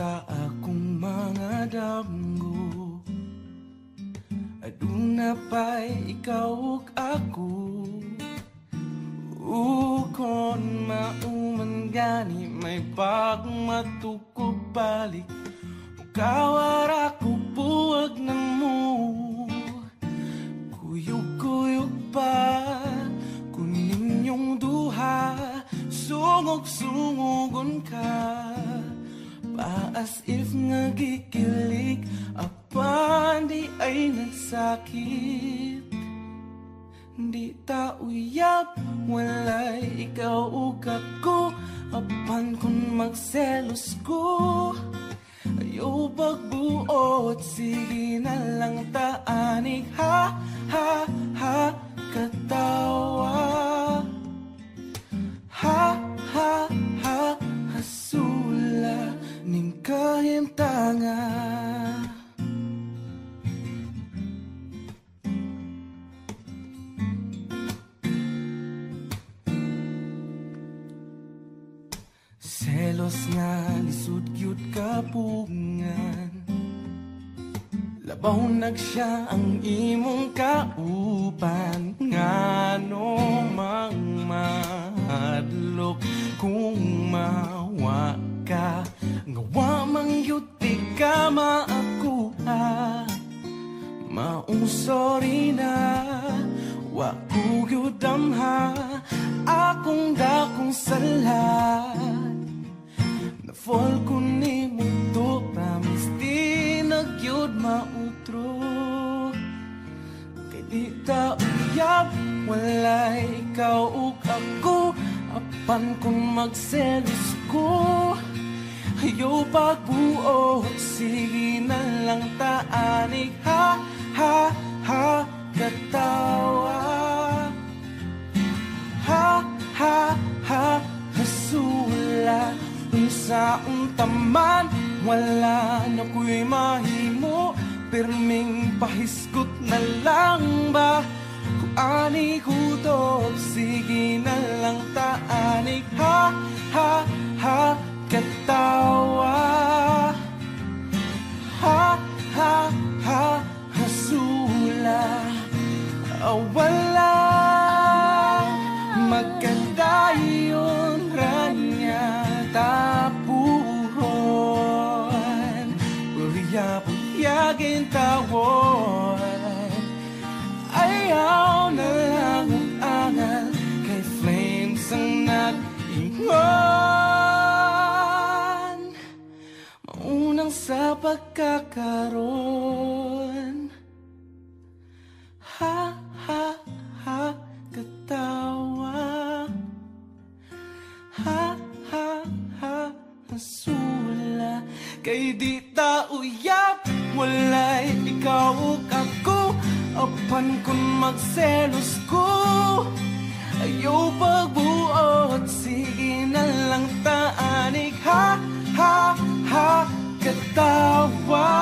sa akong mga damgo. Aduna pa'y ikaw ug ako. Ukon mauman gani may pagmatukog balik. Kawara ko buwag ng mo Kuyog-kuyog pa Kunin yung duha. Sungog-sungogon ka Pa as if nga gikilig Apan di ay nagsakit? Di ta uyab Walay ikaw ug ako Apan kung magselos ko? Ayaw pagbuot Sige na lang taanig Selos nga lisod gyud kapungan Labaw nag siya ang imong kaupan Ngano mang mahadlok kung mawa ka. Ngawa mang yuti ka maakuha Maong sorry na Wa ko gyud damha Akong dakong salat Na fall ko ni to Promise di nagyod mautro. Kay di ta uyab Wala ikaw ug ako. Apan kung magselos ko Ayaw pagbuot Sige Unsa untaman Wala na ko'y mahimo. Pirming pahiskot na lang ba? Kung ani hudog Sige na lang taanig Ha, ha, ha Katawa. Ha, ha, ha Hasula. Wala. Magkadayon Puyapuyagin tawon Ayaw na lang ang angal Kay flames ang nag-ingon Maunang sa pagkakaroon. Ha, ha, ha, katawa. Ha, ha, ha, hasula Kay di ta uyab Walay ikaw ako. Apan kung magselos ko Ayaw pagbuot. Sige na lang taanig Ha, ha, ha, katawa